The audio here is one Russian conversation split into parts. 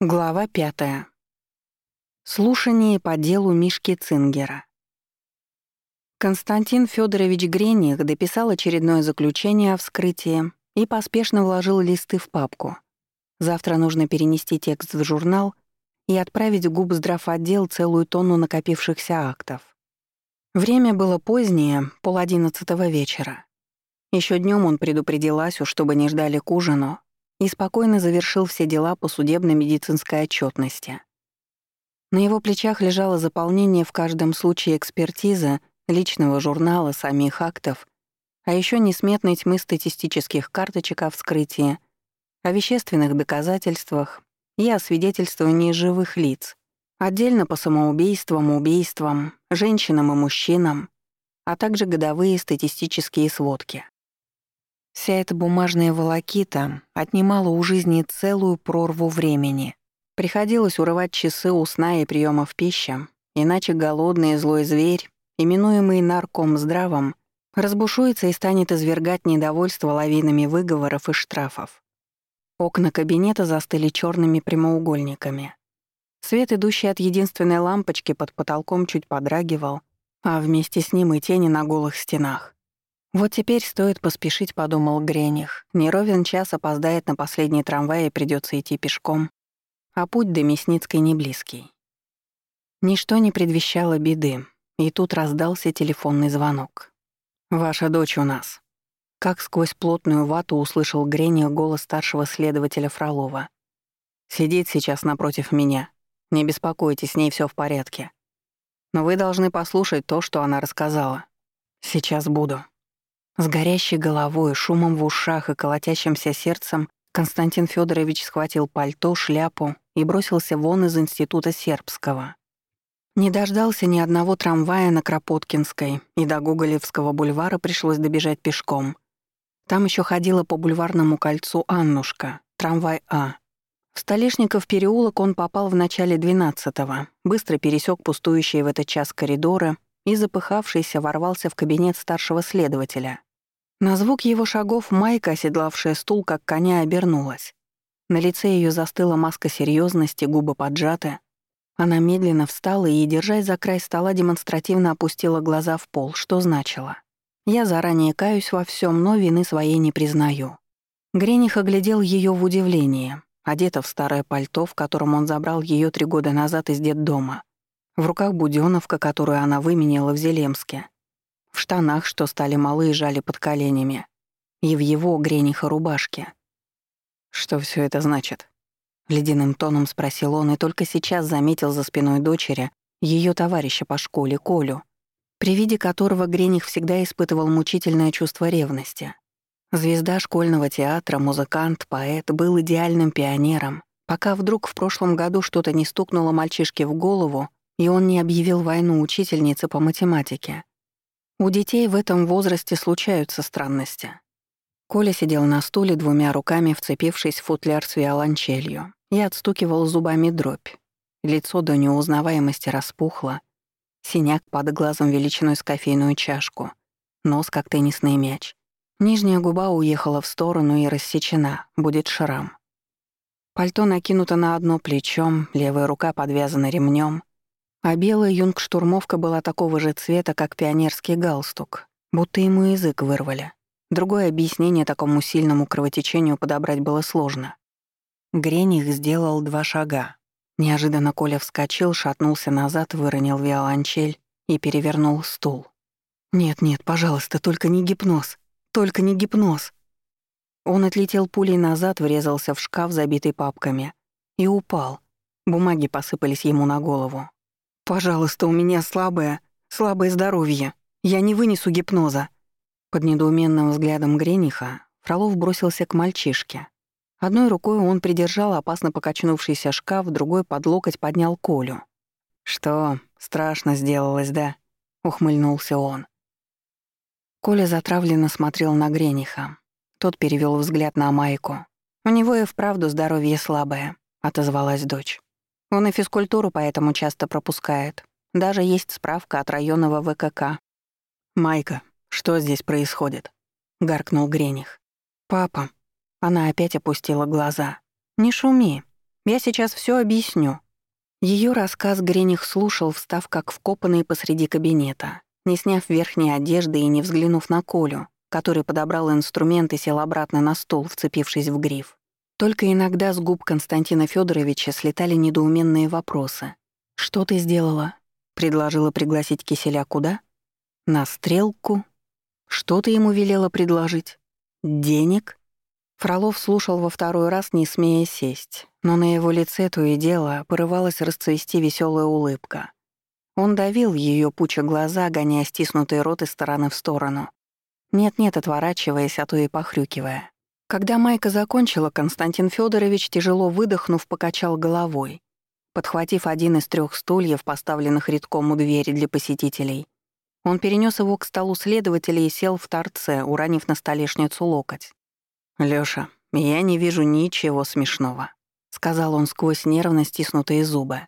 Глава пятая. Слушание по делу Мишки Цингера. Константин Федорович Грених дописал очередное заключение о вскрытии и поспешно вложил листы в папку. Завтра нужно перенести текст в журнал и отправить в губздравотдел целую тонну накопившихся актов. Время было позднее, пол одиннадцатого вечера. Еще днем он предупредил Асю, чтобы не ждали к ужину, и спокойно завершил все дела по судебно-медицинской отчетности. На его плечах лежало заполнение в каждом случае экспертизы, личного журнала, самих актов, а еще несметной тьмы статистических карточек о вскрытии, о вещественных доказательствах и о свидетельствовании живых лиц, отдельно по самоубийствам, убийствам, женщинам и мужчинам, а также годовые статистические сводки. Вся эта бумажная волокита отнимала у жизни целую прорву времени. Приходилось урывать часы у сна и приемов пищи, иначе голодный злой зверь, именуемый нарком здравом, разбушуется и станет извергать недовольство лавинами выговоров и штрафов. Окна кабинета застыли черными прямоугольниками. Свет, идущий от единственной лампочки под потолком, чуть подрагивал, а вместе с ним и тени на голых стенах. Вот теперь стоит поспешить, подумал Грених. Не ровен час опоздает на последний трамвай и придется идти пешком. А путь до Мясницкой не близкий. Ничто не предвещало беды, и тут раздался телефонный звонок. «Ваша дочь у нас». Как сквозь плотную вату услышал Грених голос старшего следователя Фролова. «Сидит сейчас напротив меня. Не беспокойтесь, с ней все в порядке. Но вы должны послушать то, что она рассказала. Сейчас буду». С горящей головой, шумом в ушах и колотящимся сердцем Константин Федорович схватил пальто, шляпу и бросился вон из института сербского. Не дождался ни одного трамвая на Кропоткинской, и до Гоголевского бульвара пришлось добежать пешком. Там еще ходила по бульварному кольцу Аннушка, трамвай А. В Столешников переулок он попал в начале 12-го, быстро пересек пустующие в этот час коридоры и, запыхавшийся, ворвался в кабинет старшего следователя. На звук его шагов Майка, оседлавшая стул, как коня, обернулась. На лице ее застыла маска серьезности, губы поджаты. Она медленно встала и, держась за край стола, демонстративно опустила глаза в пол, что значило. «Я заранее каюсь во всем, но вины своей не признаю». Грених оглядел ее в удивлении, одета в старое пальто, в котором он забрал ее три года назад из детдома. В руках будёновка, которую она выменила в Зелемске. В штанах, что стали малы и жали под коленями. И в его грениха рубашке. «Что все это значит?» Ледяным тоном спросил он и только сейчас заметил за спиной дочери ее товарища по школе, Колю, при виде которого Грених всегда испытывал мучительное чувство ревности. Звезда школьного театра, музыкант, поэт, был идеальным пионером, пока вдруг в прошлом году что-то не стукнуло мальчишке в голову, и он не объявил войну учительнице по математике. У детей в этом возрасте случаются странности. Коля сидел на стуле, двумя руками вцепившись в футляр с виолончелью, и отстукивал зубами дробь. Лицо до неузнаваемости распухло, синяк под глазом величиной с кофейную чашку, нос как теннисный мяч. Нижняя губа уехала в сторону и рассечена, будет шрам. Пальто накинуто на одно плечо, левая рука подвязана ремнем, а белая юнг-штурмовка была такого же цвета, как пионерский галстук, будто ему язык вырвали. Другое объяснение такому сильному кровотечению подобрать было сложно. Грених сделал два шага. Неожиданно Коля вскочил, шатнулся назад, выронил виолончель и перевернул стул. «Нет-нет, пожалуйста, только не гипноз. Только не гипноз». Он отлетел пулей назад, врезался в шкаф, забитый папками, и упал. Бумаги посыпались ему на голову. «Пожалуйста, у меня слабое, слабое здоровье. Я не вынесу гипноза». Под недоуменным взглядом Грениха Фролов бросился к мальчишке. Одной рукой он придержал опасно покачнувшийся шкаф, другой под локоть поднял Колю. «Что, страшно сделалось, да?» — ухмыльнулся он. Коля затравленно смотрел на Грениха. Тот перевел взгляд на Майку. «У него и вправду здоровье слабое», — отозвалась дочь. Он и физкультуру поэтому часто пропускает. Даже есть справка от районного ВКК. «Майка, что здесь происходит?» — гаркнул Грених. «Папа». Она опять опустила глаза. «Не шуми. Я сейчас все объясню». Ее рассказ Грених слушал, встав как вкопанный посреди кабинета, не сняв верхней одежды и не взглянув на Колю, который подобрал инструмент и сел обратно на стол, вцепившись в гриф. Только иногда с губ Константина Федоровича слетали недоуменные вопросы. «Что ты сделала?» Предложила пригласить Киселя куда? На стрелку? Что ты ему велела предложить? Денег? Фролов слушал во второй раз, не смея сесть, но на его лице то и дело порывалась расцвести веселая улыбка. Он давил ее, пуча глаза, гоняя стиснутый рот из стороны в сторону. Нет-нет, отворачиваясь, а то и похрюкивая. Когда Майка закончила, Константин Федорович, тяжело выдохнув, покачал головой. Подхватив один из трех стульев, поставленных редком у двери для посетителей, он перенес его к столу следователя и сел в торце, уронив на столешницу локоть. «Лёша, я не вижу ничего смешного», — сказал он сквозь нервно стиснутые зубы.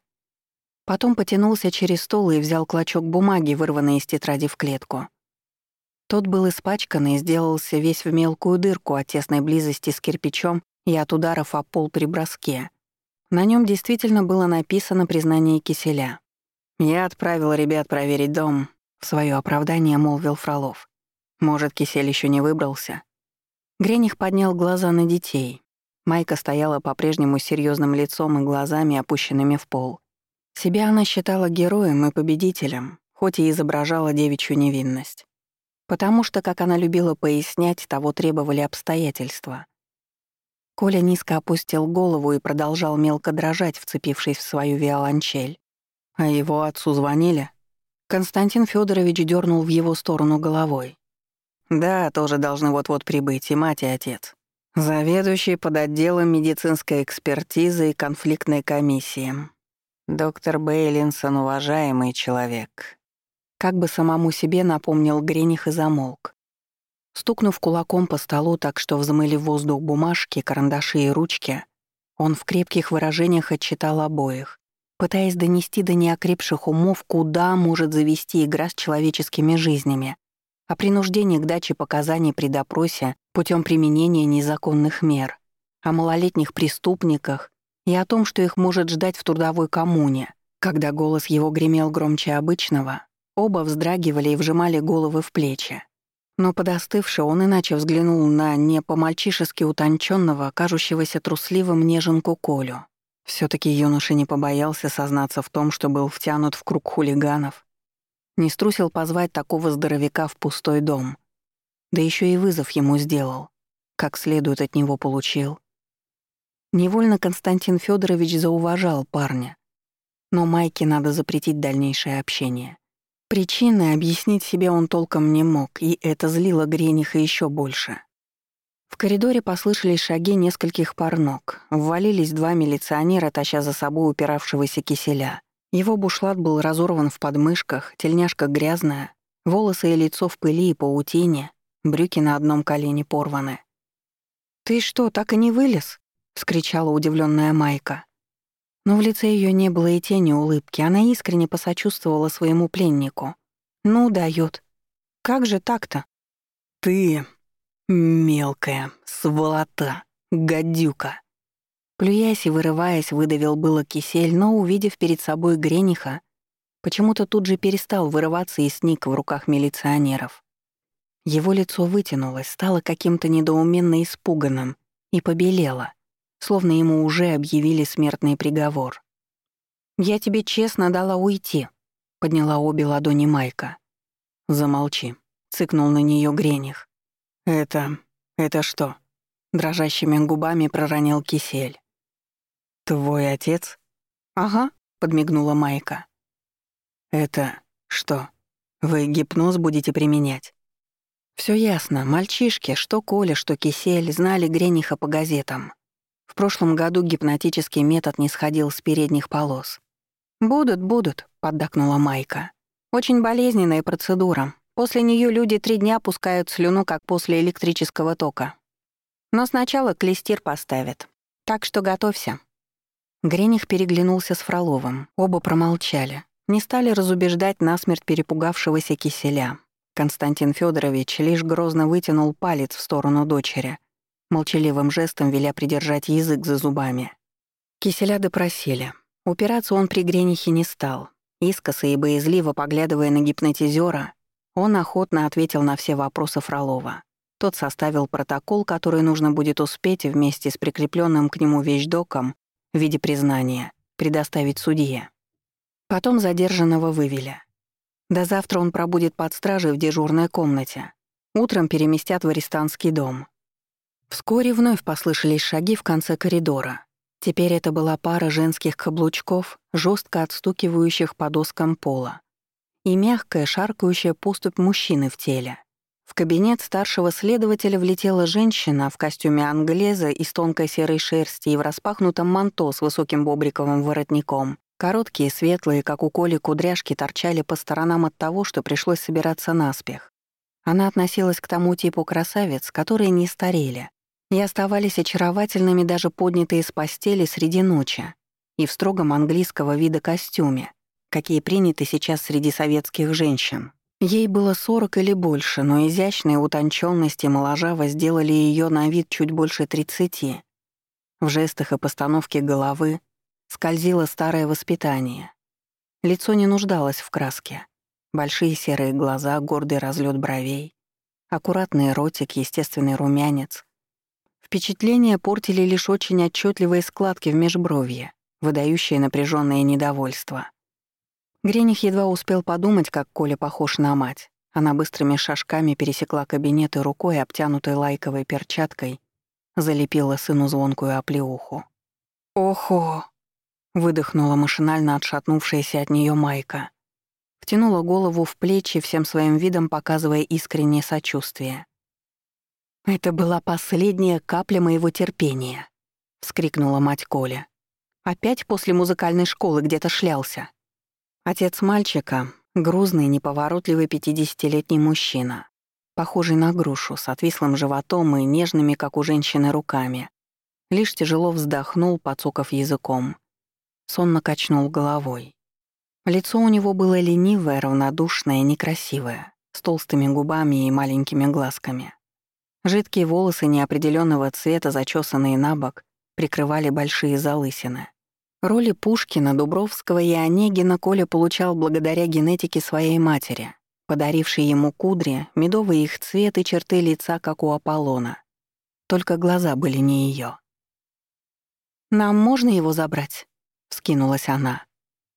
Потом потянулся через стол и взял клочок бумаги, вырванный из тетради в клетку. Тот был испачкан и сделался весь в мелкую дырку от тесной близости с кирпичом и от ударов о пол при броске. На нем действительно было написано признание киселя. «Я отправил ребят проверить дом», — в свое оправдание молвил Фролов. «Может, кисель еще не выбрался?» Грених поднял глаза на детей. Майка стояла по-прежнему с серьезным лицом и глазами, опущенными в пол. Себя она считала героем и победителем, хоть и изображала девичью невинность. Потому что, как она любила пояснять, того требовали обстоятельства. Коля низко опустил голову и продолжал мелко дрожать, вцепившись в свою виолончель. А его отцу звонили? Константин Федорович дернул в его сторону головой. Да, тоже должны вот-вот прибыть и мать, и отец. Заведующий под отделом медицинской экспертизы и конфликтной комиссии. Доктор Бейлинсон — уважаемый человек. Как бы самому себе напомнил Грених и замолк. Стукнув кулаком по столу так, что взмыли в воздух бумажки, карандаши и ручки, он в крепких выражениях отчитал обоих, пытаясь донести до неокрепших умов, куда может завести игра с человеческими жизнями, о принуждении к даче показаний при допросе путем применения незаконных мер, о малолетних преступниках и о том, что их может ждать в трудовой коммуне. Когда голос его гремел громче обычного, оба вздрагивали и вжимали головы в плечи. Но подостывший он иначе взглянул на не по-мальчишески утонченного, кажущегося трусливым неженку Колю. все таки юноша не побоялся сознаться в том, что был втянут в круг хулиганов. Не струсил позвать такого здоровяка в пустой дом. Да еще и вызов ему сделал. Как следует от него получил. Невольно Константин Федорович зауважал парня. Но Майке надо запретить дальнейшее общение. Причины объяснить себе он толком не мог, и это злило Грениха еще больше. В коридоре послышались шаги нескольких пар ног. Ввалились два милиционера, таща за собой упиравшегося киселя. Его бушлат был разорван в подмышках, тельняшка грязная, волосы и лицо в пыли и паутине, брюки на одном колене порваны. «Ты что, так и не вылез?» — вскричала удивленная Майка. Но в лице ее не было и тени улыбки, она искренне посочувствовала своему пленнику. «Ну, дает. Как же так-то?» «Ты мелкая, сволота, гадюка!» Плюясь и вырываясь, выдавил было кисель, но, увидев перед собой Грениха, почему-то тут же перестал вырываться и сник в руках милиционеров. Его лицо вытянулось, стало каким-то недоуменно испуганным и побелело словно ему уже объявили смертный приговор. «Я тебе честно дала уйти», — подняла обе ладони Майка. «Замолчи», — цыкнул на нее Грених. «Это... это что?» — дрожащими губами проронил кисель. «Твой отец?» «Ага», — подмигнула Майка. «Это... что? Вы гипноз будете применять?» Все ясно, мальчишки, что Коля, что Кисель, знали Грениха по газетам. Прошлом году гипнотический метод не сходил с передних полос. «Будут, будут», — поддакнула Майка. «Очень болезненная процедура. После нее люди три дня пускают слюну, как после электрического тока. Но сначала клестир поставят. Так что готовься». Грених переглянулся с Фроловым. Оба промолчали. Не стали разубеждать насмерть перепугавшегося киселя. Константин Федорович лишь грозно вытянул палец в сторону дочери — молчаливым жестом веля придержать язык за зубами. Киселя допросили. Упираться он при Гренихе не стал. Искоса и боязливо поглядывая на гипнотизера, он охотно ответил на все вопросы Фролова. Тот составил протокол, который нужно будет успеть вместе с прикрепленным к нему вещдоком в виде признания предоставить судье. Потом задержанного вывели. До завтра он пробудет под стражей в дежурной комнате. Утром переместят в арестантский дом. Вскоре вновь послышались шаги в конце коридора. Теперь это была пара женских каблучков, жестко отстукивающих по доскам пола, и мягкая, шаркающая поступь мужчины в теле. В кабинет старшего следователя влетела женщина в костюме англеза из тонкой серой шерсти и в распахнутом манто с высоким бобриковым воротником. Короткие, светлые, как у Коли, кудряшки торчали по сторонам от того, что пришлось собираться наспех. Она относилась к тому типу красавиц, которые не старели и оставались очаровательными даже поднятые с постели среди ночи и в строгом английского вида костюме, какие приняты сейчас среди советских женщин. Ей было 40 или больше, но изящная утонченность и моложава сделали ее на вид чуть больше 30. В жестах и постановке головы скользило старое воспитание. Лицо не нуждалось в краске. Большие серые глаза, гордый разлет бровей, аккуратный ротик, естественный румянец. Впечатление портили лишь очень отчетливые складки в межбровье, выдающие напряженное недовольство. Грених едва успел подумать, как Коля похож на мать. Она быстрыми шажками пересекла кабинет и рукой, обтянутой лайковой перчаткой, залепила сыну звонкую оплеуху. «Охо!» — выдохнула машинально отшатнувшаяся от нее Майка. Втянула голову в плечи, всем своим видом показывая искреннее сочувствие. «Это была последняя капля моего терпения», — вскрикнула мать Коля. «Опять после музыкальной школы где-то шлялся». Отец мальчика — грузный, неповоротливый пятидесятилетний мужчина, похожий на грушу, с отвислым животом и нежными, как у женщины, руками. Лишь тяжело вздохнул, подсоков языком. Сонно качнул головой. Лицо у него было ленивое, равнодушное, некрасивое, с толстыми губами и маленькими глазками. Жидкие волосы неопределенного цвета, зачесанные на бок, прикрывали большие залысины. Роли Пушкина, Дубровского и Онегина Коля получал благодаря генетике своей матери, подарившей ему кудри, медовый их цвет и черты лица, как у Аполлона. Только глаза были не ее. «Нам можно его забрать?» — вскинулась она.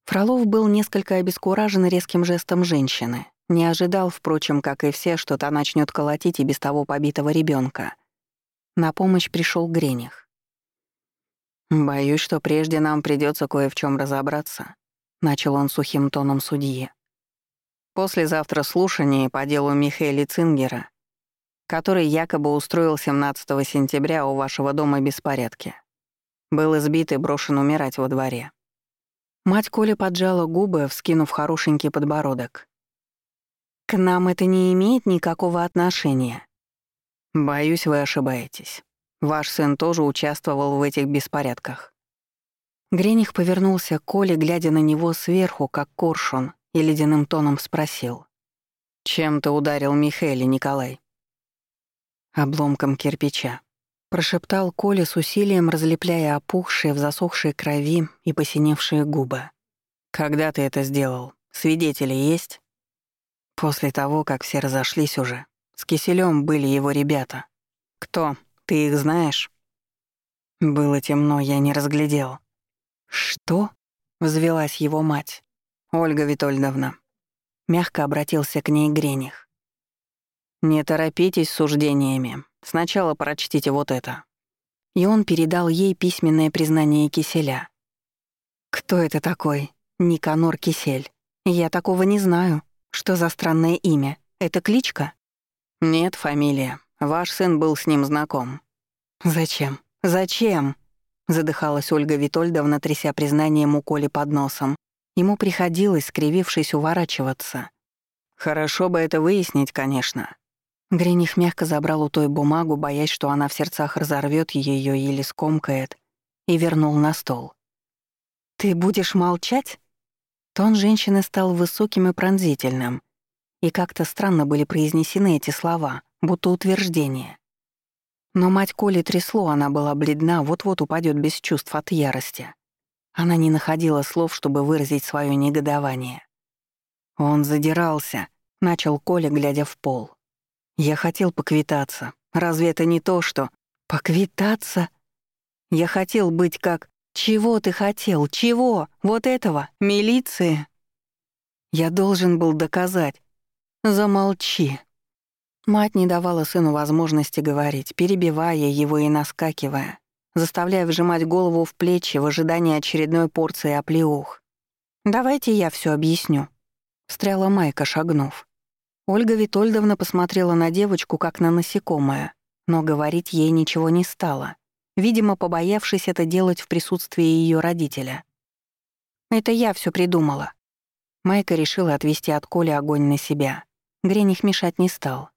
Фролов был несколько обескуражен резким жестом женщины. Не ожидал, впрочем, как и все, что та начнет колотить и без того побитого ребенка. На помощь пришел Грених. «Боюсь, что прежде нам придется кое в чем разобраться», — начал он сухим тоном судьи. «Послезавтра слушание по делу Михаэля Цингера, который якобы устроил 17 сентября у вашего дома беспорядки. Был избит и брошен умирать во дворе». Мать Коля поджала губы, вскинув хорошенький подбородок. «К нам это не имеет никакого отношения». «Боюсь, вы ошибаетесь. Ваш сын тоже участвовал в этих беспорядках». Грених повернулся к Коле, глядя на него сверху, как коршун, и ледяным тоном спросил. «Чем ты ударил Михаэля, Николай?» «Обломком кирпича», — прошептал Коля с усилием, разлепляя опухшие в засохшей крови и посиневшие губы. «Когда ты это сделал? Свидетели есть?» После того, как все разошлись уже, с Киселем были его ребята. «Кто?» Ты их знаешь?» Было темно, я не разглядел. «Что?» — взвелась его мать. «Ольга Витольдовна». Мягко обратился к ней Грених. «Не торопитесь с суждениями. Сначала прочтите вот это». И он передал ей письменное признание Киселя. «Кто это такой? Никанор Кисель. Я такого не знаю. Что за странное имя? Это кличка?» «Нет, фамилия. Ваш сын был с ним знаком». «Зачем? Зачем?» — задыхалась Ольга Витольдовна, тряся признанием у Коли под носом. Ему приходилось, скривившись, уворачиваться. «Хорошо бы это выяснить, конечно». Грених мягко забрал у той бумагу, боясь, что она в сердцах разорвет ее или скомкает, и вернул на стол. «Ты будешь молчать?» Тон женщины стал высоким и пронзительным, и как-то странно были произнесены эти слова — будто утверждение. Но мать Коли трясло, она была бледна, вот-вот упадет без чувств от ярости. Она не находила слов, чтобы выразить свое негодование. Он задирался, начал Коля, глядя в пол. Я хотел поквитаться. Разве это не то, что... Поквитаться? Я хотел быть как... Чего ты хотел? Чего? Вот этого? Милиции? Я должен был доказать. Замолчи. Мать не давала сыну возможности говорить, перебивая его и наскакивая, заставляя вжимать голову в плечи в ожидании очередной порции оплеух. «Давайте я все объясню», — встряла Майка, шагнув. Ольга Витольдовна посмотрела на девочку, как на насекомое, но говорить ей ничего не стало, видимо, побоявшись это делать в присутствии ее родителя. «Это я все придумала». Майка решила отвести от Коли огонь на себя. Грених мешать не стал.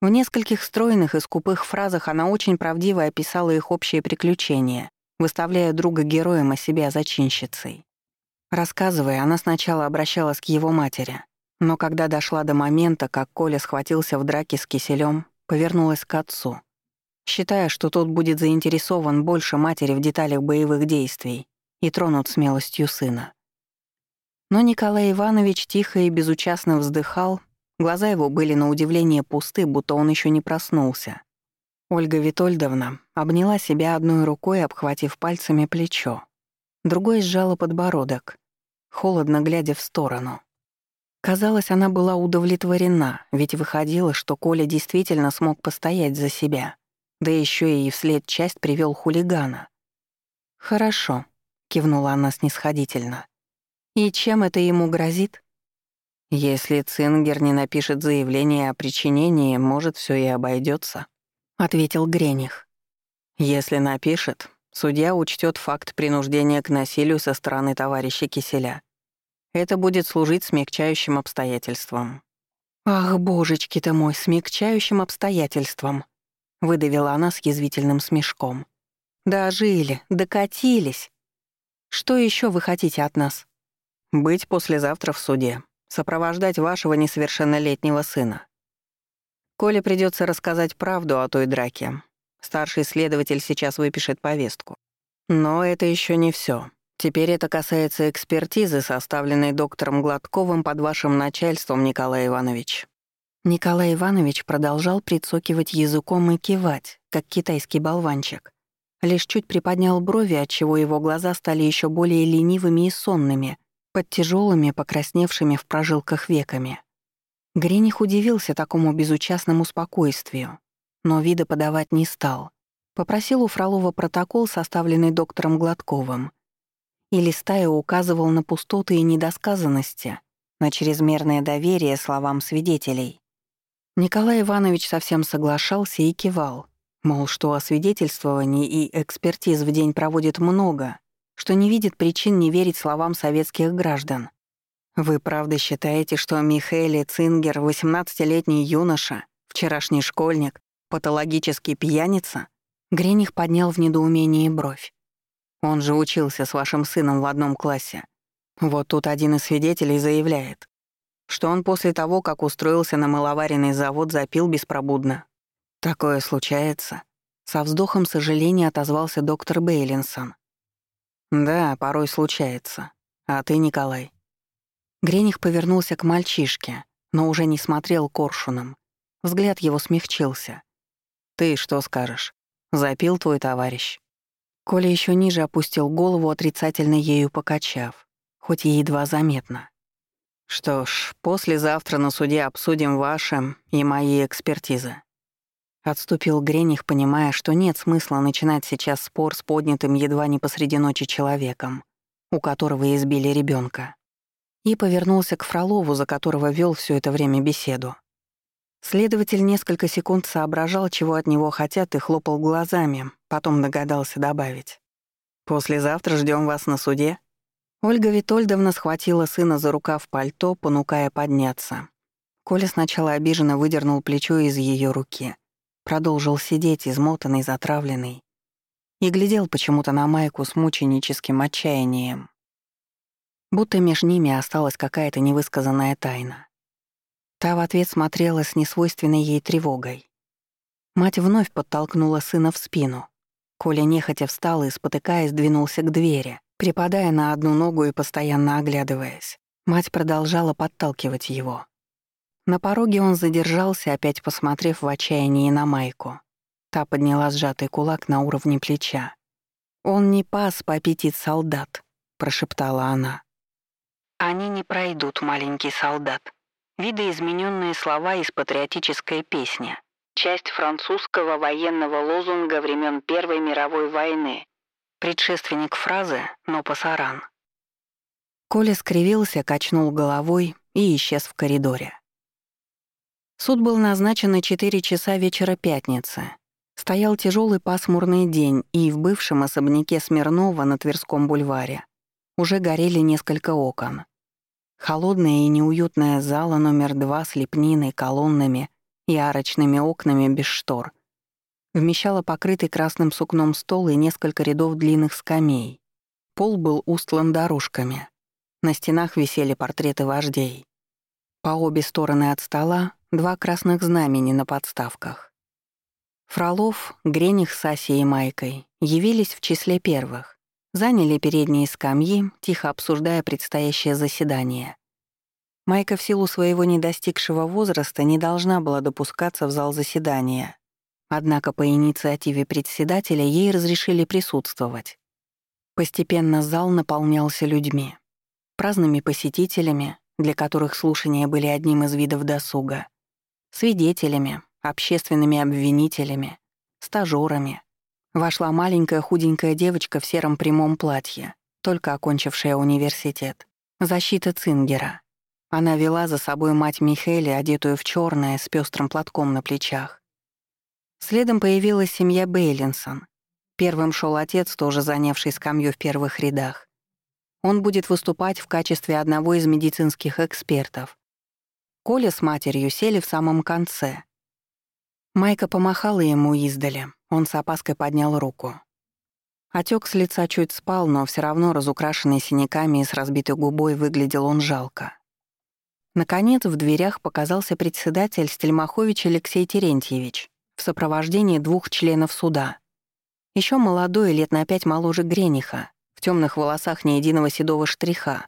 В нескольких стройных и скупых фразах она очень правдиво описала их общее приключение, выставляя друга героем, а себя зачинщицей. Рассказывая, она сначала обращалась к его матери, но когда дошла до момента, как Коля схватился в драке с киселем, повернулась к отцу, считая, что тот будет заинтересован больше матери в деталях боевых действий и тронут смелостью сына. Но Николай Иванович тихо и безучастно вздыхал Глаза его были на удивление пусты, будто он еще не проснулся. Ольга Витольдовна обняла себя одной рукой, обхватив пальцами плечо. Другой сжала подбородок, холодно глядя в сторону. Казалось, она была удовлетворена, ведь выходило, что Коля действительно смог постоять за себя, да еще и вслед часть привел хулигана. «Хорошо», — кивнула она снисходительно. «И чем это ему грозит?» Если Цингер не напишет заявление о причинении, может, все и обойдется, ответил Грених. Если напишет, судья учтет факт принуждения к насилию со стороны товарища Киселя. Это будет служить смягчающим обстоятельством. Ах, божечки ты мой, смягчающим обстоятельством, выдавила она с язвительным смешком. Дожили, докатились. Что еще вы хотите от нас? Быть послезавтра в суде, сопровождать вашего несовершеннолетнего сына. Коле придется рассказать правду о той драке. Старший следователь сейчас выпишет повестку. Но это еще не все. Теперь это касается экспертизы, составленной доктором Гладковым под вашим начальством, Николай Иванович. Николай Иванович продолжал прицокивать языком и кивать, как китайский болванчик. Лишь чуть приподнял брови, отчего его глаза стали еще более ленивыми и сонными, под тяжелыми, покрасневшими в прожилках веками. Грених удивился такому безучастному спокойствию, но вида подавать не стал. Попросил у Фролова протокол, составленный доктором Гладковым, и листая указывал на пустоты и недосказанности, на чрезмерное доверие словам свидетелей. Николай Иванович совсем соглашался и кивал, мол, что освидетельствований и экспертиз в день проводит много, что не видит причин не верить словам советских граждан. Вы правда считаете, что Михаэль Цингер, 18-летний юноша, вчерашний школьник, патологический пьяница? Грених поднял в недоумении бровь. Он же учился с вашим сыном в одном классе. Вот тут один из свидетелей заявляет, что он после того, как устроился на маловаренный завод, запил беспробудно. Такое случается. Со вздохом сожаления отозвался доктор Бейлинсон. «Да, порой случается. А ты, Николай?» Грених повернулся к мальчишке, но уже не смотрел коршуном. Взгляд его смягчился. «Ты что скажешь? Запил твой товарищ?» Коля еще ниже опустил голову, отрицательно ею покачав, хоть и едва заметно. «Что ж, послезавтра на суде обсудим ваши и мои экспертизы. Отступил Грених, понимая, что нет смысла начинать сейчас спор с поднятым едва не посреди ночи человеком, у которого избили ребенка, И повернулся к Фролову, за которого вел все это время беседу. Следователь несколько секунд соображал, чего от него хотят, и хлопал глазами, потом догадался добавить. «Послезавтра ждем вас на суде». Ольга Витольдовна схватила сына за рукав пальто, понукая подняться. Коля сначала обиженно выдернул плечо из ее руки — Продолжил сидеть, измотанный, затравленный, и глядел почему-то на Майку с мученическим отчаянием. Будто меж ними осталась какая-то невысказанная тайна. Та в ответ смотрела с несвойственной ей тревогой. Мать вновь подтолкнула сына в спину. Коля нехотя встал и, спотыкаясь, двинулся к двери, Припадая на одну ногу и постоянно оглядываясь, мать продолжала подталкивать его. На пороге он задержался, опять посмотрев в отчаянии на Майку. Та подняла сжатый кулак на уровне плеча. «Он не пас по аппетит солдат», — прошептала она. «Они не пройдут, маленький солдат». Видоизмененные слова из патриотической песни. Часть французского военного лозунга времен Первой мировой войны. Предшественник фразы «но пасаран». Коля скривился, качнул головой и исчез в коридоре. Суд был назначен на 4 часа вечера пятницы. Стоял тяжелый пасмурный день, и в бывшем особняке Смирнова на Тверском бульваре уже горели несколько окон. Холодная и неуютная зала номер два с лепниной, колоннами и арочными окнами без штор вмещала покрытый красным сукном стол и несколько рядов длинных скамей. Пол был устлан дорожками. На стенах висели портреты вождей. По обе стороны от стола два красных знамени на подставках. Фролов, Грених с Асей и Майкой явились в числе первых. Заняли передние скамьи, тихо обсуждая предстоящее заседание. Майка в силу своего недостигшего возраста не должна была допускаться в зал заседания. Однако по инициативе председателя ей разрешили присутствовать. Постепенно зал наполнялся людьми. Праздными посетителями, для которых слушания были одним из видов досуга, свидетелями, общественными обвинителями, стажёрами. Вошла маленькая худенькая девочка в сером прямом платье, только окончившая университет. Защита Цингера. Она вела за собой мать Михели, одетую в черное, с пестрым платком на плечах. Следом появилась семья Бейлинсон. Первым шел отец, тоже занявший скамью в первых рядах. Он будет выступать в качестве одного из медицинских экспертов. Коля с матерью сели в самом конце, Майка помахала ему издали. Он с опаской поднял руку. Отек с лица чуть спал, но все равно разукрашенный синяками и с разбитой губой выглядел он жалко. Наконец в дверях показался председатель Стельмахович Алексей Терентьевич в сопровождении двух членов суда. Еще молодой, лет на пять моложе Грениха, в темных волосах ни единого седого штриха,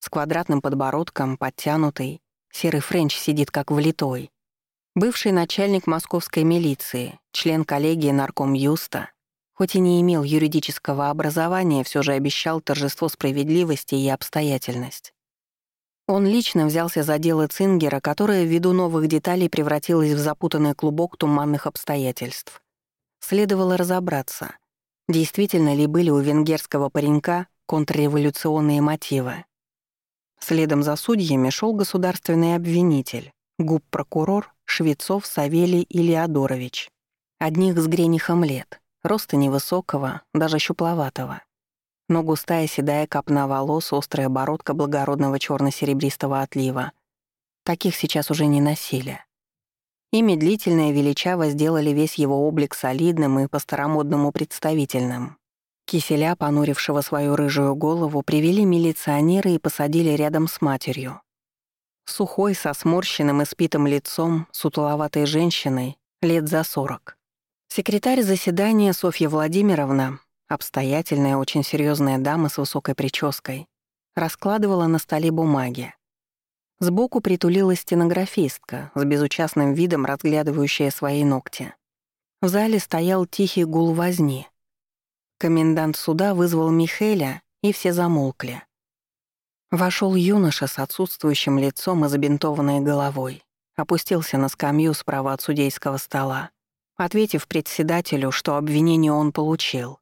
с квадратным подбородком, подтянутый, серый френч сидит как влитой. Бывший начальник московской милиции, член коллегии Наркомюста, хоть и не имел юридического образования, все же обещал торжество справедливости и обстоятельность. Он лично взялся за дело Цингера, которое ввиду новых деталей превратилось в запутанный клубок туманных обстоятельств. Следовало разобраться, действительно ли были у венгерского паренька контрреволюционные мотивы. Следом за судьями шел государственный обвинитель, губ-прокурор Швецов Савелий Ильядорович. Одних с гренихом лет, роста невысокого, даже щупловатого. Но густая седая копна волос, острая бородка благородного черно серебристого отлива. Таких сейчас уже не носили. И медлительно и величаво сделали весь его облик солидным и по-старомодному представительным. Киселя, понурившего свою рыжую голову, привели милиционеры и посадили рядом с матерью, Сухой, со сморщенным и спитым лицом, сутуловатой женщиной, лет за сорок. Секретарь заседания Софья Владимировна, обстоятельная, очень серьезная дама с высокой прической, раскладывала на столе бумаги. Сбоку притулилась стенографистка, с безучастным видом разглядывающая свои ногти. В зале стоял тихий гул возни. Комендант суда вызвал Михеля, и все замолкли. Вошел юноша с отсутствующим лицом и забинтованной головой. Опустился на скамью справа от судейского стола, ответив председателю, что обвинение он получил.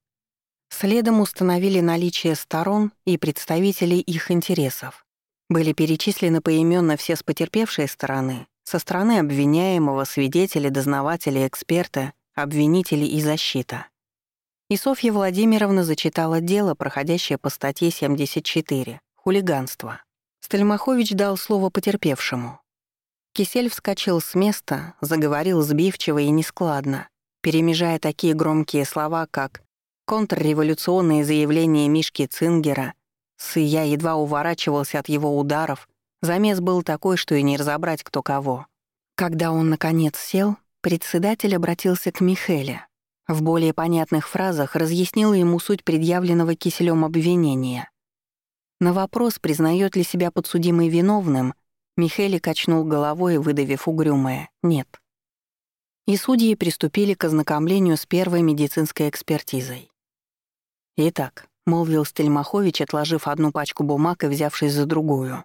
Следом установили наличие сторон и представителей их интересов. Были перечислены поименно все с потерпевшей стороны, со стороны обвиняемого, свидетелей, дознавателей, эксперта, обвинителей и защита. И Софья Владимировна зачитала дело, проходящее по статье 74 хулиганство. Стельмахович дал слово потерпевшему. Кисель вскочил с места, заговорил сбивчиво и нескладно, перемежая такие громкие слова, как контрреволюционные заявления Мишки Цингера, с я едва уворачивался от его ударов, замес был такой, что и не разобрать кто кого. Когда он, наконец, сел, председатель обратился к Михеле. В более понятных фразах разъяснила ему суть предъявленного киселем обвинения. На вопрос, признает ли себя подсудимый виновным, Михели качнул головой, выдавив угрюмое «нет». И судьи приступили к ознакомлению с первой медицинской экспертизой. «Итак», — молвил Стельмахович, отложив одну пачку бумаг и взявшись за другую.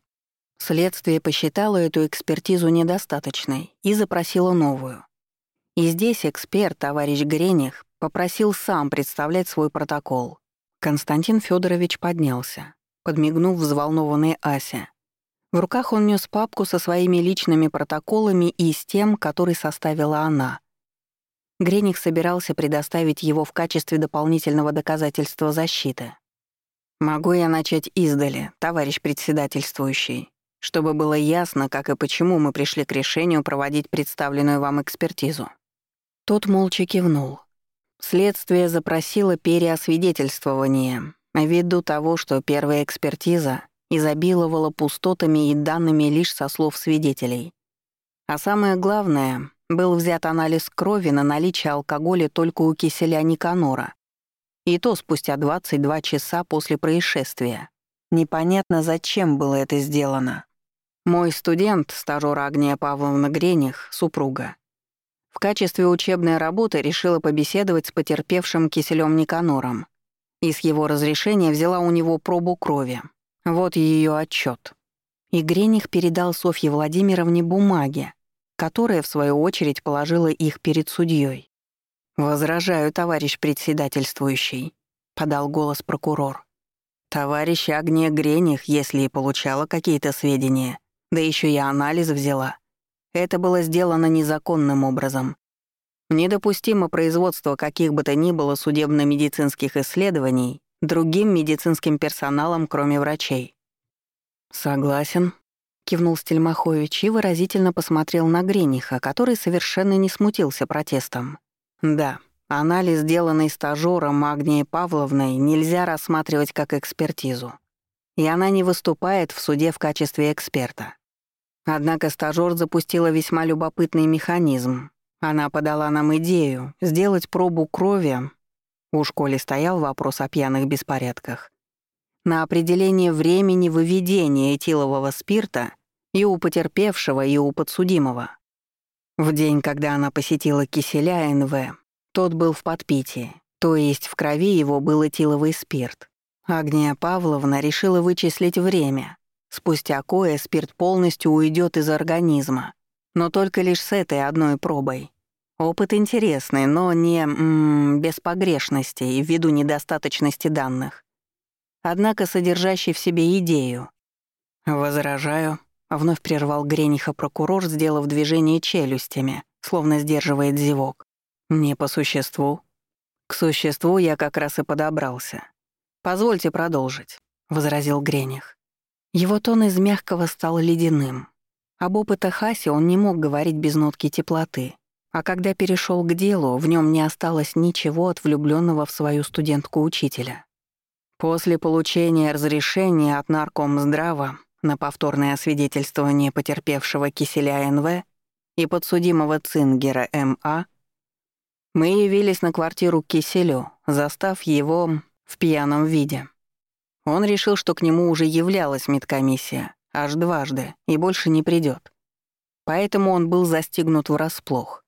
Следствие посчитало эту экспертизу недостаточной и запросило новую. И здесь эксперт, товарищ Грених, попросил сам представлять свой протокол. Константин Федорович поднялся, подмигнув взволнованной Асе. В руках он нес папку со своими личными протоколами и с тем, который составила она. Грених собирался предоставить его в качестве дополнительного доказательства защиты. «Могу я начать издали, товарищ председательствующий, чтобы было ясно, как и почему мы пришли к решению проводить представленную вам экспертизу?» Тот молча кивнул. Следствие запросило переосвидетельствование, ввиду того, что первая экспертиза изобиловала пустотами и данными лишь со слов свидетелей. А самое главное, был взят анализ крови на наличие алкоголя только у киселя Никанора. И то спустя 22 часа после происшествия. Непонятно, зачем было это сделано. Мой студент, стажёр Агния Павловна Грених, супруга, в качестве учебной работы решила побеседовать с потерпевшим киселем Никанором и с его разрешения взяла у него пробу крови. Вот ее отчет. И Грених передал Софье Владимировне бумаги, которая, в свою очередь, положила их перед судьей. «Возражаю, товарищ председательствующий», — подал голос прокурор. «Товарищ Агния Грених, если и получала какие-то сведения, да еще и анализ взяла, это было сделано незаконным образом. Недопустимо производство каких бы то ни было судебно-медицинских исследований другим медицинским персоналом, кроме врачей. «Согласен», — кивнул Стельмахович и выразительно посмотрел на Грениха, который совершенно не смутился протестом. «Да, анализ, сделанный стажёром Магнией Павловной, нельзя рассматривать как экспертизу. И она не выступает в суде в качестве эксперта. Однако стажёр запустила весьма любопытный механизм. Она подала нам идею сделать пробу крови, у школе стоял вопрос о пьяных беспорядках, на определение времени выведения этилового спирта и у потерпевшего, и у подсудимого. В день, когда она посетила киселя НВ, тот был в подпитии, то есть в крови его был этиловый спирт. Агния Павловна решила вычислить время, Спустя кое спирт полностью уйдет из организма, но только лишь с этой одной пробой. Опыт интересный, но не м -м, без погрешностей ввиду недостаточности данных. Однако содержащий в себе идею. «Возражаю», — вновь прервал Грениха прокурор, сделав движение челюстями, словно сдерживает зевок. «Не по существу». «К существу я как раз и подобрался. Позвольте продолжить», — возразил Грених. Его тон из мягкого стал ледяным. Об опытах Аси он не мог говорить без нотки теплоты, а когда перешел к делу, в нем не осталось ничего от влюбленного в свою студентку-учителя. После получения разрешения от наркомздрава на повторное освидетельствование потерпевшего киселя НВ и подсудимого Цингера М.А., мы явились на квартиру к Киселю, застав его в пьяном виде. Он решил, что к нему уже являлась медкомиссия, аж дважды, и больше не придет. Поэтому он был застигнут врасплох.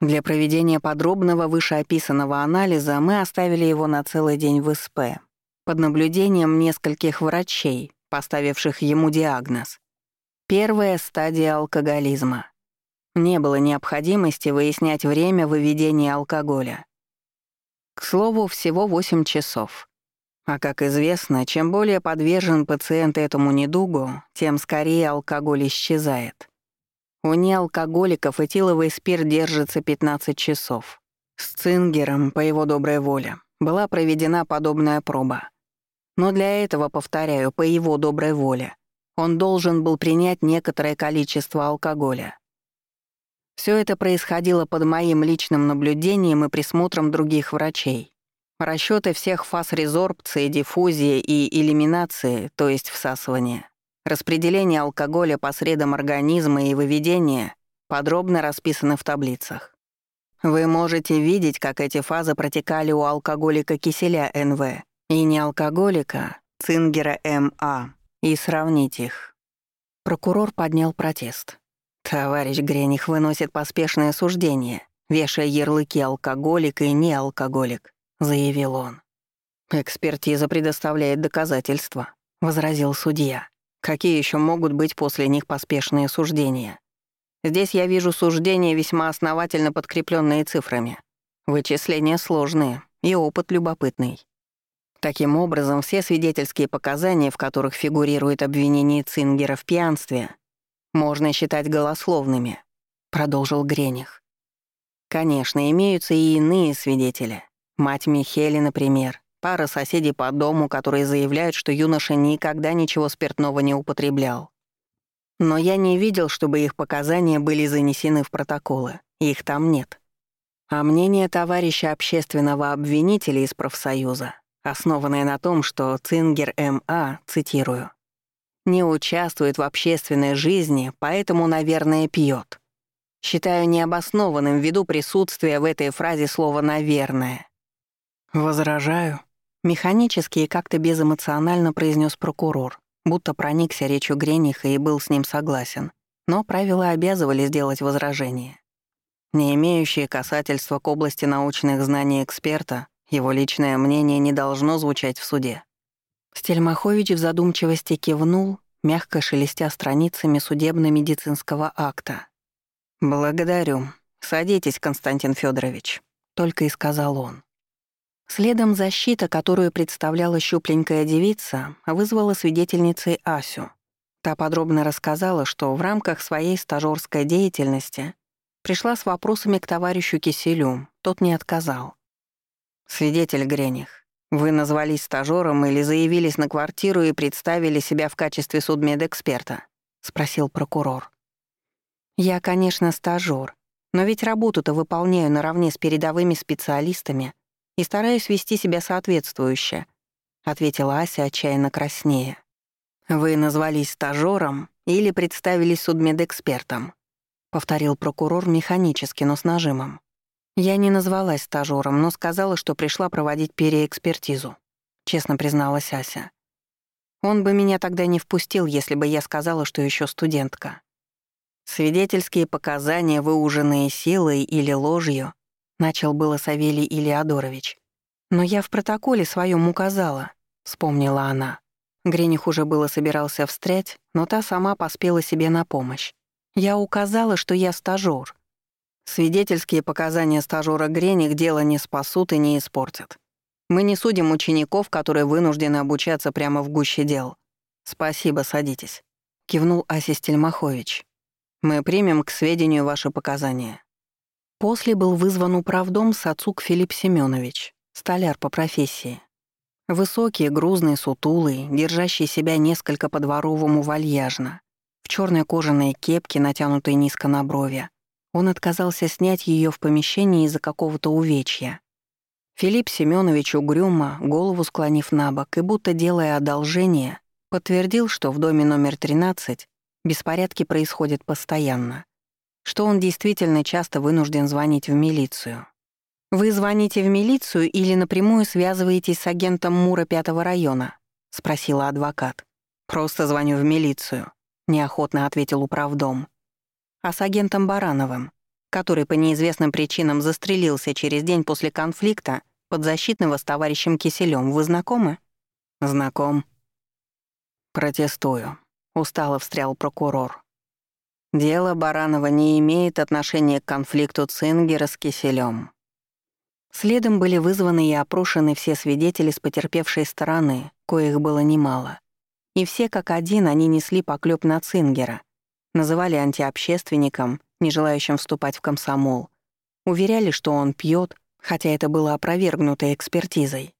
Для проведения подробного вышеописанного анализа мы оставили его на целый день в СП, под наблюдением нескольких врачей, поставивших ему диагноз. Первая стадия алкоголизма. Не было необходимости выяснять время выведения алкоголя. К слову, всего 8 часов. А как известно, чем более подвержен пациент этому недугу, тем скорее алкоголь исчезает. У неалкоголиков этиловый спирт держится 15 часов. С Цингером, по его доброй воле, была проведена подобная проба. Но для этого, повторяю, по его доброй воле, он должен был принять некоторое количество алкоголя. Все это происходило под моим личным наблюдением и присмотром других врачей. Расчеты всех фаз резорбции, диффузии и элиминации, то есть всасывания, распределение алкоголя по средам организма и выведение подробно расписаны в таблицах. Вы можете видеть, как эти фазы протекали у алкоголика киселя НВ и не алкоголика Цингера МА и сравнить их. Прокурор поднял протест. Товарищ Грених выносит поспешное суждение, вешая ярлыки алкоголик и не алкоголик, заявил он. Экспертиза предоставляет доказательства, возразил судья. Какие еще могут быть после них поспешные суждения? Здесь я вижу суждения, весьма основательно подкрепленные цифрами. Вычисления сложные и опыт любопытный. Таким образом, все свидетельские показания, в которых фигурирует обвинение Цингера в пьянстве, можно считать голословными, продолжил Грених. Конечно, имеются и иные свидетели. Мать Михели, например, пара соседей по дому, которые заявляют, что юноша никогда ничего спиртного не употреблял. Но я не видел, чтобы их показания были занесены в протоколы. Их там нет. А мнение товарища общественного обвинителя из профсоюза, основанное на том, что Цингер М.А., цитирую, «не участвует в общественной жизни, поэтому, наверное, пьет. Считаю необоснованным ввиду присутствия в этой фразе слова «наверное». «Возражаю», — механически и как-то безэмоционально произнес прокурор будто проникся речью Грениха и был с ним согласен, но правила обязывали сделать возражение. Не имеющие касательства к области научных знаний эксперта, его личное мнение не должно звучать в суде. Стельмахович в задумчивости кивнул, мягко шелестя страницами судебно-медицинского акта. «Благодарю. Садитесь, Константин Федорович, только и сказал он. Следом защита, которую представляла щупленькая девица, вызвала свидетельницей Асю. Та подробно рассказала, что в рамках своей стажёрской деятельности пришла с вопросами к товарищу Киселю, тот не отказал. «Свидетель Грених, вы назвались стажёром или заявились на квартиру и представили себя в качестве судмедэксперта?» — спросил прокурор. «Я, конечно, стажёр, но ведь работу-то выполняю наравне с передовыми специалистами», и стараюсь вести себя соответствующе», — ответила Ася отчаянно краснее. «Вы назвались стажёром или представились судмедэкспертом?» — повторил прокурор механически, но с нажимом. «Я не назвалась стажёром, но сказала, что пришла проводить переэкспертизу», — честно призналась Ася. «Он бы меня тогда не впустил, если бы я сказала, что ещё студентка». Свидетельские показания, выуженные силой или ложью, Начал было Савелий Илиадорович. «Но я в протоколе своем указала», — вспомнила она. Грених уже было собирался встрять, но та сама поспела себе на помощь. «Я указала, что я стажёр». Свидетельские показания стажёра Грених дело не спасут и не испортят. Мы не судим учеников, которые вынуждены обучаться прямо в гуще дел. Спасибо, садитесь», — кивнул Асис Тельмахович. «Мы примем к сведению ваши показания. После был вызван управдом Сацук Филипп Семенович, столяр по профессии. Высокий, грузный, сутулый, держащий себя несколько по-дворовому вальяжно. В черной кожаной кепке, натянутой низко на брови. Он отказался снять ее в помещении из-за какого-то увечья. Филипп Семенович угрюмо, голову склонив на бок и будто делая одолжение, подтвердил, что в доме номер 13 беспорядки происходят постоянно что он действительно часто вынужден звонить в милицию. «Вы звоните в милицию или напрямую связываетесь с агентом Мура пятого района?» — спросила адвокат. «Просто звоню в милицию», — неохотно ответил управдом. «А с агентом Барановым, который по неизвестным причинам застрелился через день после конфликта подзащитного с товарищем Киселем, вы знакомы?» «Знаком». «Протестую», — устало встрял прокурор. Дело Баранова не имеет отношения к конфликту Цингера с Киселем. Следом были вызваны и опрошены все свидетели с потерпевшей стороны, коих было немало. И все как один они несли поклёп на Цингера, называли антиобщественником, не желающим вступать в комсомол, уверяли, что он пьет, хотя это было опровергнуто экспертизой.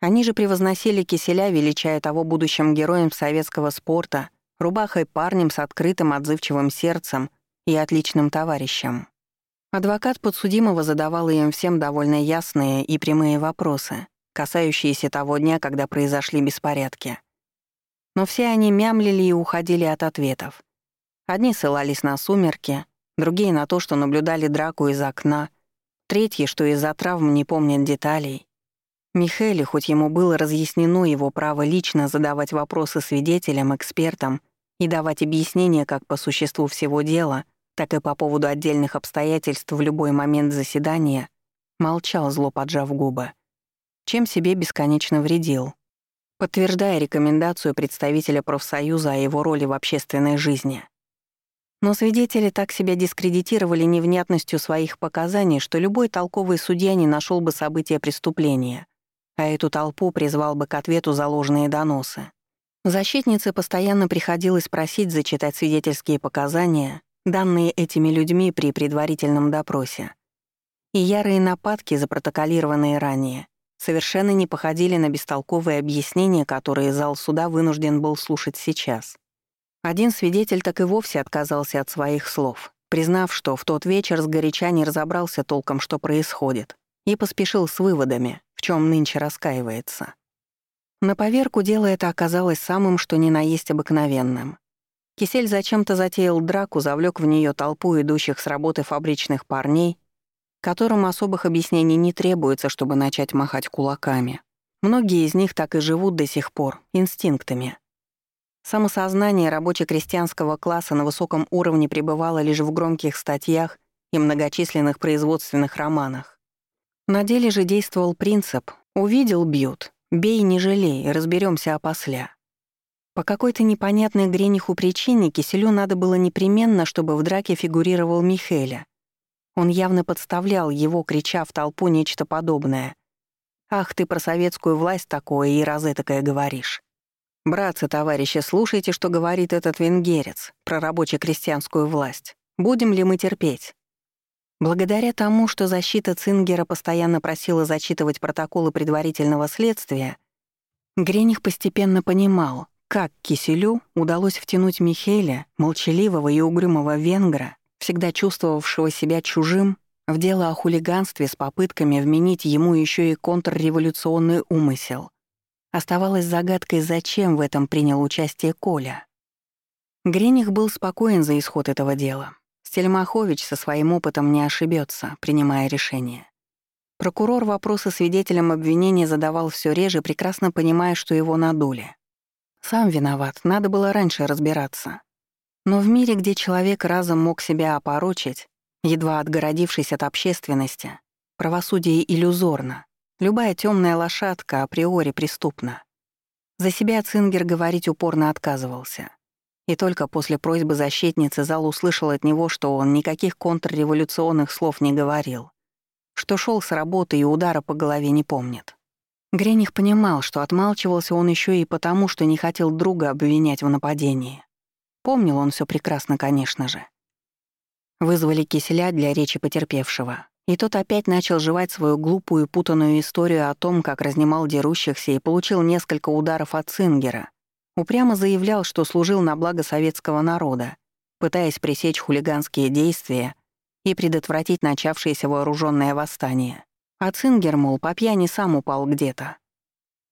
Они же превозносили Киселя, величая того будущим героем советского спорта — рубахой парнем с открытым отзывчивым сердцем и отличным товарищем. Адвокат подсудимого задавал им всем довольно ясные и прямые вопросы, касающиеся того дня, когда произошли беспорядки. Но все они мямлили и уходили от ответов. Одни ссылались на сумерки, другие — на то, что наблюдали драку из окна, Третьи, что из-за травм не помнят деталей. Михаэле, хоть ему было разъяснено его право лично задавать вопросы свидетелям, экспертам и давать объяснения как по существу всего дела, так и по поводу отдельных обстоятельств в любой момент заседания, молчал, зло поджав губы. Чем себе бесконечно вредил, подтверждая рекомендацию представителя профсоюза о его роли в общественной жизни. Но свидетели так себя дискредитировали невнятностью своих показаний, что любой толковый судья не нашел бы события преступления, а эту толпу призвал бы к ответу за ложные доносы. Защитнице постоянно приходилось просить зачитать свидетельские показания, данные этими людьми при предварительном допросе. И ярые нападки, запротоколированные ранее, совершенно не походили на бестолковые объяснения, которые зал суда вынужден был слушать сейчас. Один свидетель так и вовсе отказался от своих слов, признав, что в тот вечер сгоряча не разобрался толком, что происходит, и поспешил с выводами, в чем нынче раскаивается. На поверку дело это оказалось самым, что ни на есть обыкновенным. Кисель зачем-то затеял драку, завлек в нее толпу идущих с работы фабричных парней которым особых объяснений не требуется, чтобы начать махать кулаками. Многие из них так и живут до сих пор, инстинктами. Самосознание рабоче-крестьянского класса на высоком уровне пребывало лишь в громких статьях и многочисленных производственных романах. На деле же действовал принцип «увидел — бьют, бей, не жалей, разберемся опосля». По какой-то непонятной грениху причине Киселю надо было непременно, чтобы в драке фигурировал Михеля, он явно подставлял его, крича в толпу нечто подобное. «Ах, ты про советскую власть такое и розетокое говоришь». «Братцы, товарищи, слушайте, что говорит этот венгерец про рабоче-крестьянскую власть. Будем ли мы терпеть?» Благодаря тому, что защита Цингера постоянно просила зачитывать протоколы предварительного следствия, Грених постепенно понимал, как Киселю удалось втянуть Михеля, молчаливого и угрюмого венгра, всегда чувствовавшего себя чужим, в дело о хулиганстве с попытками вменить ему еще и контрреволюционный умысел. Оставалось загадкой, зачем в этом принял участие Коля. Грених был спокоен за исход этого дела. Стельмахович со своим опытом не ошибется, принимая решение. Прокурор вопросы свидетелям обвинения задавал все реже, прекрасно понимая, что его надули. Сам виноват, надо было раньше разбираться. Но в мире, где человек разом мог себя опорочить, едва отгородившись от общественности, правосудие иллюзорно, любая темная лошадка априори преступна. За себя Цингер говорить упорно отказывался. И только после просьбы защитницы зал услышал от него, что он никаких контрреволюционных слов не говорил, что шел с работы и удара по голове не помнит. Грених понимал, что отмалчивался он еще и потому, что не хотел друга обвинять в нападении. Помнил он все прекрасно, конечно же. Вызвали киселя для речи потерпевшего, и тот опять начал жевать свою глупую путанную историю о том, как разнимал дерущихся и получил несколько ударов от Цингера. Упрямо заявлял, что служил на благо советского народа, пытаясь пресечь хулиганские действия и предотвратить начавшееся вооруженное восстание. А Цингер, мол, по пьяни сам упал где-то.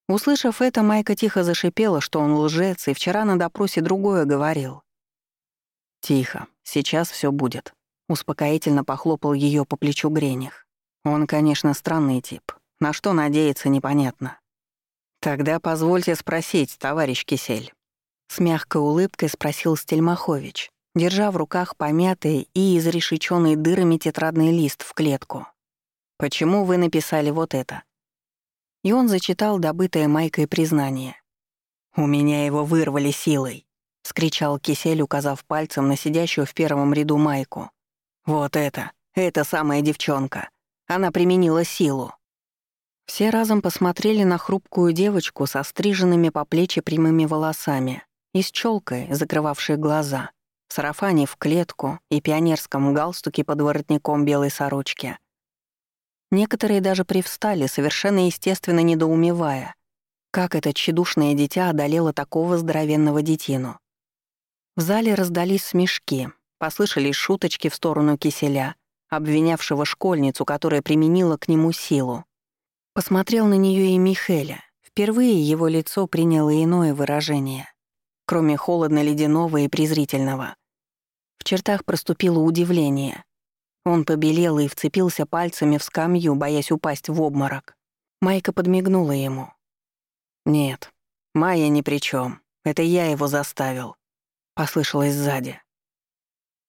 Услышав это, Майка тихо зашипела, что он лжец, и вчера на допросе другое говорил. «Тихо, сейчас все будет», — успокоительно похлопал ее по плечу Грених. «Он, конечно, странный тип. На что надеяться, непонятно». «Тогда позвольте спросить, товарищ Кисель». С мягкой улыбкой спросил Стельмахович, держа в руках помятый и изрешеченный дырами тетрадный лист в клетку. «Почему вы написали вот это?» И он зачитал добытое Майкой признание. «У меня его вырвали силой вскричал Кисель, указав пальцем на сидящую в первом ряду майку. «Вот это! Это самая девчонка! Она применила силу!» Все разом посмотрели на хрупкую девочку со стриженными по плечи прямыми волосами и с челкой, закрывавшей глаза, в сарафане в клетку и пионерском галстуке под воротником белой сорочки. Некоторые даже привстали, совершенно естественно недоумевая, как это тщедушное дитя одолело такого здоровенного детину. В зале раздались смешки, послышались шуточки в сторону киселя, обвинявшего школьницу, которая применила к нему силу. Посмотрел на нее и Михеля. Впервые его лицо приняло иное выражение, кроме холодно-ледяного и презрительного. В чертах проступило удивление. Он побелел и вцепился пальцами в скамью, боясь упасть в обморок. Майка подмигнула ему. «Нет, Майя ни при чем. Это я его заставил», — послышалось сзади.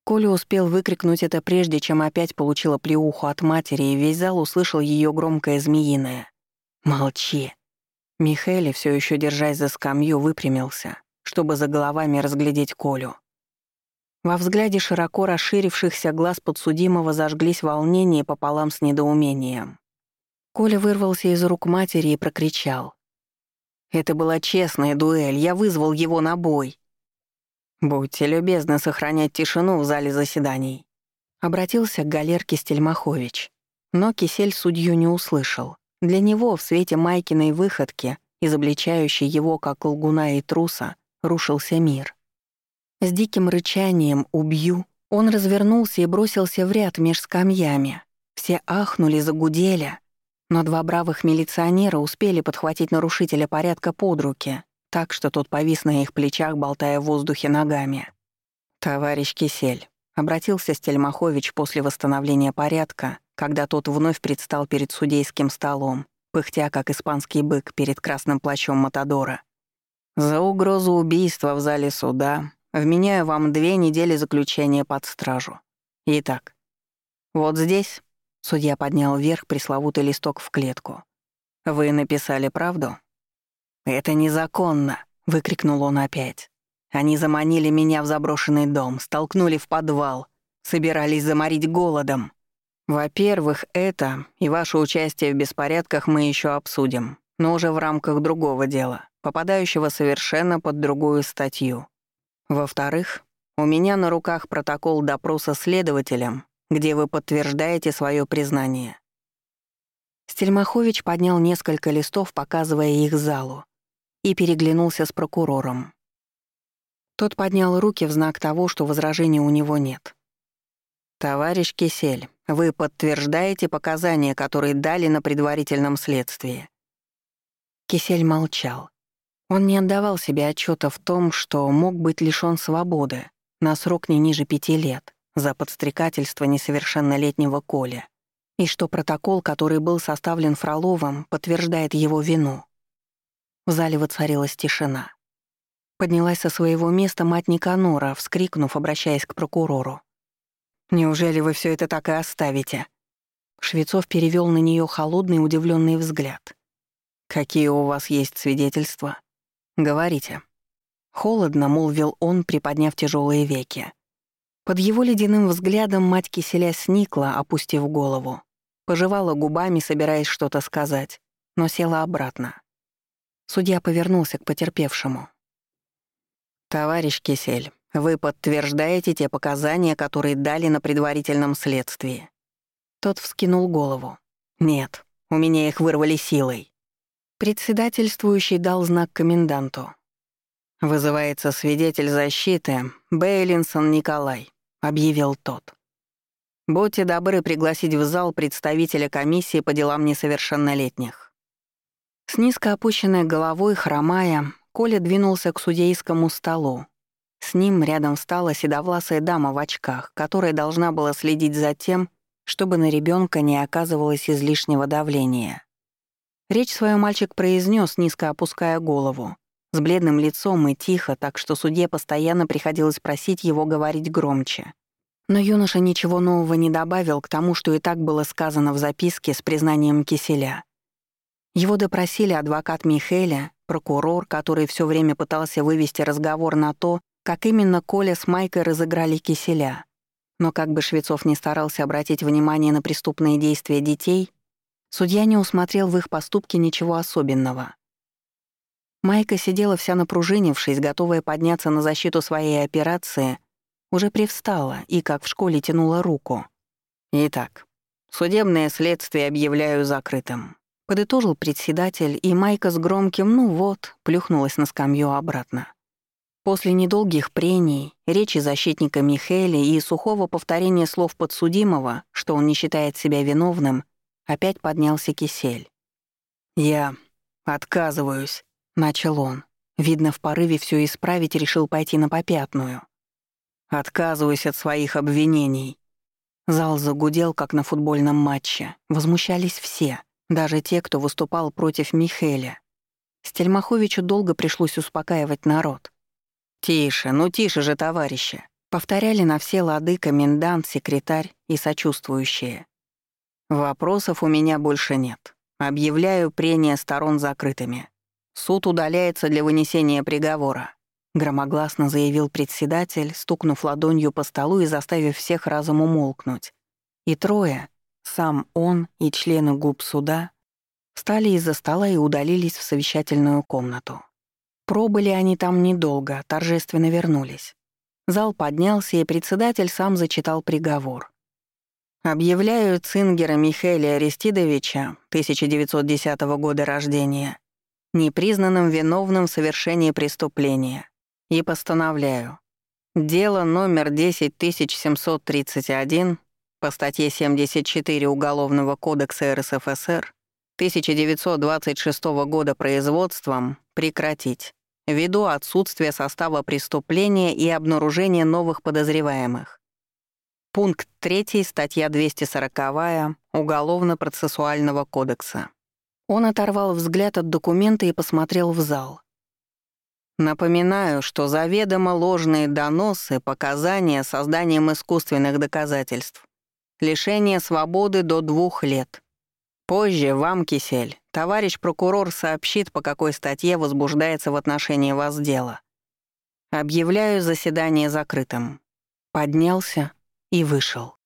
Коля успел выкрикнуть это прежде, чем опять получила плеуху от матери, и весь зал услышал ее громкое змеиное. «Молчи». Михаэль, все еще держась за скамью, выпрямился, чтобы за головами разглядеть Колю. Во взгляде широко расширившихся глаз подсудимого зажглись волнение пополам с недоумением. Коля вырвался из рук матери и прокричал. «Это была честная дуэль, я вызвал его на бой». «Будьте любезны сохранять тишину в зале заседаний», — обратился к галерке Стельмахович. Но Кисель судью не услышал. Для него в свете Майкиной выходки, изобличающей его как лгуна и труса, рушился мир. С диким рычанием «убью» он развернулся и бросился в ряд меж скамьями. Все ахнули, загудели, но два бравых милиционера успели подхватить нарушителя порядка под руки, так что тот повис на их плечах, болтая в воздухе ногами. «Товарищ Кисель», — обратился Стельмахович после восстановления порядка, когда тот вновь предстал перед судейским столом, пыхтя, как испанский бык перед красным плащом Матадора. «За угрозу убийства в зале суда Вменяю вам две недели заключения под стражу. Итак, вот здесь судья поднял вверх пресловутый листок в клетку. Вы написали правду? Это незаконно, выкрикнул он опять. Они заманили меня в заброшенный дом, столкнули в подвал, собирались заморить голодом. Во-первых, это и ваше участие в беспорядках мы еще обсудим, но уже в рамках другого дела, попадающего совершенно под другую статью. Во-вторых, у меня на руках протокол допроса следователем, где вы подтверждаете свое признание. Стельмахович поднял несколько листов, показывая их залу, и переглянулся с прокурором. Тот поднял руки в знак того, что возражений у него нет. «Товарищ Кисель, вы подтверждаете показания, которые дали на предварительном следствии?» Кисель молчал. Он не отдавал себе отчета в том, что мог быть лишён свободы на срок не ниже пяти лет за подстрекательство несовершеннолетнего Коля, и что протокол, который был составлен Фроловым, подтверждает его вину. В зале воцарилась тишина. Поднялась со своего места мать Никанора, вскрикнув, обращаясь к прокурору. «Неужели вы все это так и оставите?» Швецов перевел на нее холодный удивленный взгляд. «Какие у вас есть свидетельства?» «Говорите». Холодно, молвил он, приподняв тяжелые веки. Под его ледяным взглядом мать киселя сникла, опустив голову. Пожевала губами, собираясь что-то сказать, но села обратно. Судья повернулся к потерпевшему. «Товарищ Кисель, вы подтверждаете те показания, которые дали на предварительном следствии?» Тот вскинул голову. «Нет, у меня их вырвали силой». Председательствующий дал знак коменданту. «Вызывается свидетель защиты Бейлинсон Николай», — объявил тот. «Будьте добры пригласить в зал представителя комиссии по делам несовершеннолетних». С низко опущенной головой, хромая, Коля двинулся к судейскому столу. С ним рядом встала седовласая дама в очках, которая должна была следить за тем, чтобы на ребенка не оказывалось излишнего давления. Речь свою мальчик произнес, низко опуская голову, с бледным лицом и тихо, так что судье постоянно приходилось просить его говорить громче. Но юноша ничего нового не добавил к тому, что и так было сказано в записке с признанием Киселя. Его допросили адвокат Михеля, прокурор, который все время пытался вывести разговор на то, как именно Коля с Майкой разыграли Киселя. Но как бы Швецов не старался обратить внимание на преступные действия детей, Судья не усмотрел в их поступке ничего особенного. Майка сидела вся напружинившись, готовая подняться на защиту своей операции, уже привстала и, как в школе, тянула руку. «Итак, судебное следствие объявляю закрытым», — подытожил председатель, и Майка с громким «ну вот» плюхнулась на скамью обратно. После недолгих прений, речи защитника Михеля и сухого повторения слов подсудимого, что он не считает себя виновным, Опять поднялся кисель. «Я отказываюсь», — начал он. Видно, в порыве все исправить решил пойти на попятную. «Отказываюсь от своих обвинений. Зал загудел, как на футбольном матче. Возмущались все, даже те, кто выступал против Михеля. Стельмаховичу долго пришлось успокаивать народ. «Тише, ну тише же, товарищи!» Повторяли на все лады комендант, секретарь и сочувствующие. «Вопросов у меня больше нет. Объявляю прения сторон закрытыми. Суд удаляется для вынесения приговора», — громогласно заявил председатель, стукнув ладонью по столу и заставив всех разом умолкнуть. И трое, сам он и члены губ суда, встали из-за стола и удалились в совещательную комнату. Пробыли они там недолго, торжественно вернулись. Зал поднялся, и председатель сам зачитал приговор. «Объявляю Цингера Михаила Аристидовича, 1910 года рождения, непризнанным виновным в совершении преступления и постановляю. Дело номер 10731 по статье 74 Уголовного кодекса РСФСР 1926 года производством прекратить ввиду отсутствия состава преступления и обнаружения новых подозреваемых. Пункт 3 статья 240 Уголовно-процессуального кодекса. Он оторвал взгляд от документа и посмотрел в зал. Напоминаю, что заведомо ложные доносы, показания созданием искусственных доказательств, лишение свободы до двух лет. Позже вам, Кисель, Товарищ прокурор сообщит, по какой статье возбуждается в отношении вас дело. Объявляю заседание закрытым. Поднялся и вышел.